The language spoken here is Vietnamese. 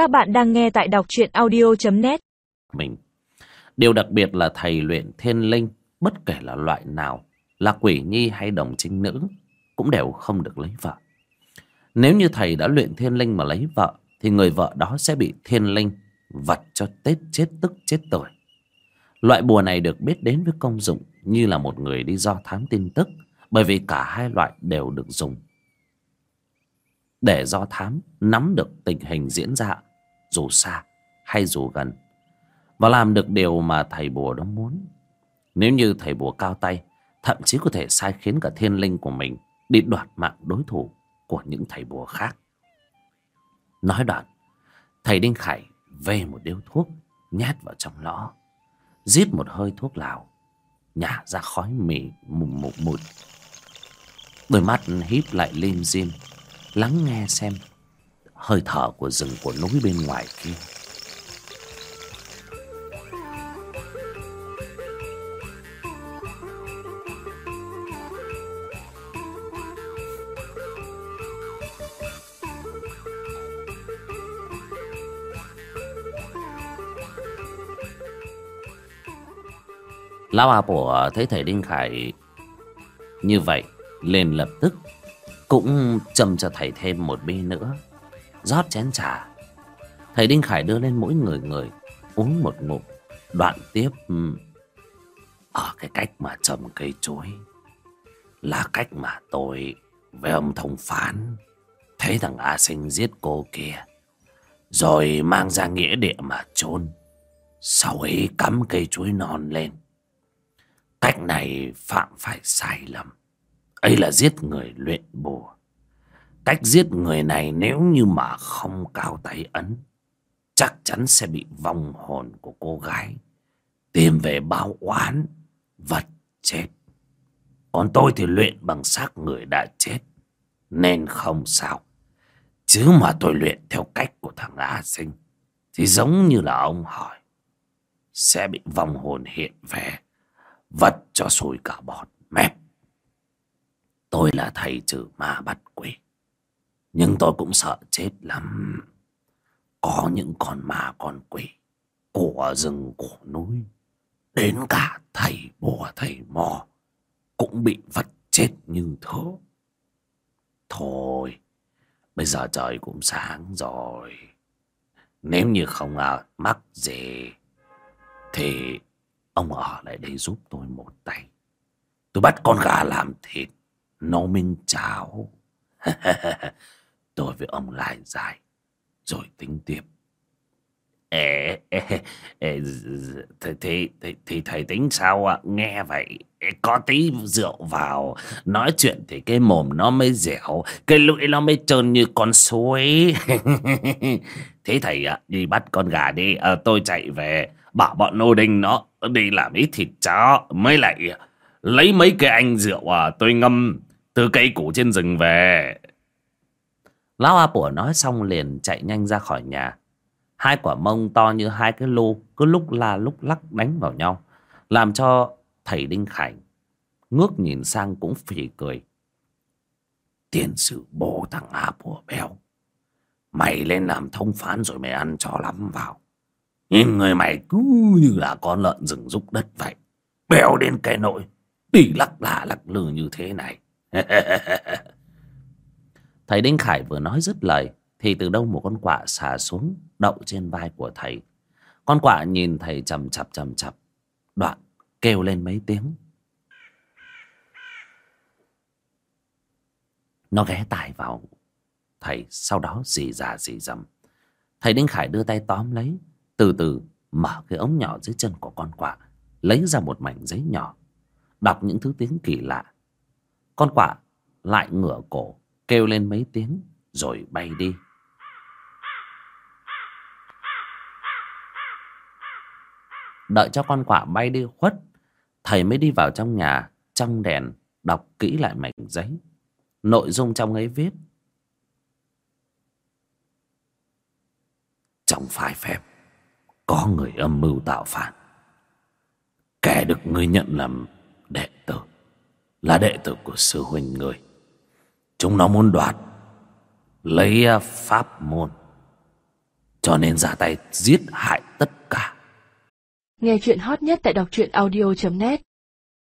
Các bạn đang nghe tại đọc truyện audio.net mình. Điều đặc biệt là thầy luyện thiên linh, bất kể là loại nào, là quỷ nhi hay đồng trinh nữ, cũng đều không được lấy vợ. Nếu như thầy đã luyện thiên linh mà lấy vợ, thì người vợ đó sẽ bị thiên linh vật cho tết chết tức chết tuổi. Loại bùa này được biết đến với công dụng như là một người đi do thám tin tức, bởi vì cả hai loại đều được dùng để do thám nắm được tình hình diễn ra dù xa hay dù gần, và làm được điều mà thầy bùa đó muốn. Nếu như thầy bùa cao tay, thậm chí có thể sai khiến cả thiên linh của mình đi đoạt mạng đối thủ của những thầy bùa khác. Nói đoạn, thầy đinh khải vê một điếu thuốc nhét vào trong lõ rít một hơi thuốc lào, nhả ra khói mì mùng mục mụt. Đôi mắt híp lại lim dim, lắng nghe xem hơi thở của rừng của núi bên ngoài kia. Lão a bủa thấy thầy đinh khải như vậy, liền lập tức cũng châm cho thầy thêm một bi nữa rót chén trà. Thầy đinh khải đưa lên mỗi người người, uống một ngụm, đoạn tiếp ừ, ở cái cách mà trồng cây chuối là cách mà tôi với ông thông phán, thấy thằng a sinh giết cô kia, rồi mang ra nghĩa địa mà chôn, sau ấy cắm cây chuối non lên. Cách này phạm phải sai lầm. Ấy là giết người luyện bùa cách giết người này nếu như mà không cao tay ấn, chắc chắn sẽ bị vong hồn của cô gái. Tìm về bao oán, vật chết. Còn tôi thì luyện bằng xác người đã chết, nên không sao. Chứ mà tôi luyện theo cách của thằng a sinh, thì giống như là ông hỏi, sẽ bị vong hồn hiện về, vật cho sùi cả bọt mép Tôi là thầy trừ ma bắt quỷ. Nhưng tôi cũng sợ chết lắm. Có những con ma con quỷ Của rừng của núi Đến cả thầy bùa thầy mò Cũng bị vật chết như thế Thôi Bây giờ trời cũng sáng rồi. Nếu như không à, mắc gì Thì Ông ở lại đây giúp tôi một tay. Tôi bắt con gà làm thịt nấu minh cháo. tôi với ông lại dài rồi tính tiếp. Ê, ê, ê, thì, thì, thì, thì thầy tính sao ạ? Nghe vậy, có tí rượu vào, nói chuyện thì cái mồm nó mới dẻo, cái lưỡi nó mới trơn như con suối. Thế thầy ạ, đi bắt con gà đi, à, tôi chạy về, bảo bọn nô đinh nó đi làm ít thịt chó, mới lại lấy mấy cái anh rượu à, tôi ngâm từ cây củ trên rừng về. Lão A Pủa nói xong liền chạy nhanh ra khỏi nhà. Hai quả mông to như hai cái lô Cứ lúc la lúc lắc đánh vào nhau, Làm cho thầy Đinh Khải Ngước nhìn sang cũng phì cười. Tiền sự bố thằng A Pủa béo, Mày lên làm thông phán rồi mày ăn cho lắm vào. Nhìn người mày cứ như là con lợn rừng rúc đất vậy, Béo đến cái nỗi Đi lắc lạ lắc lư như thế này. thầy Đinh Khải vừa nói dứt lời, Thì từ đâu một con quạ xà xuống, Đậu trên vai của thầy. Con quạ nhìn thầy chầm chập chầm chập, Đoạn kêu lên mấy tiếng. Nó ghé tai vào, thầy Sau đó dì già dì dầm Thầy Đinh Khải đưa tay tóm lấy, Từ từ mở cái ống nhỏ dưới chân của con quạ, Lấy ra một mảnh giấy nhỏ, Đọc những thứ tiếng kỳ lạ. Con quạ lại ngửa cổ kêu lên mấy tiếng rồi bay đi. Đợi cho con quạ bay đi khuất, thầy mới đi vào trong nhà, trong đèn, đọc kỹ lại mảnh giấy. Nội dung trong ấy viết. Trong phái phép, có người âm mưu tạo phản. Kẻ được người nhận làm đệ tử là đệ tử của sư huynh người chúng nó muốn đoạt, lấy à, pháp môn. Cho nên ra tay giết hại tất cả. Nghe chuyện hot nhất tại đọc truyện audio.net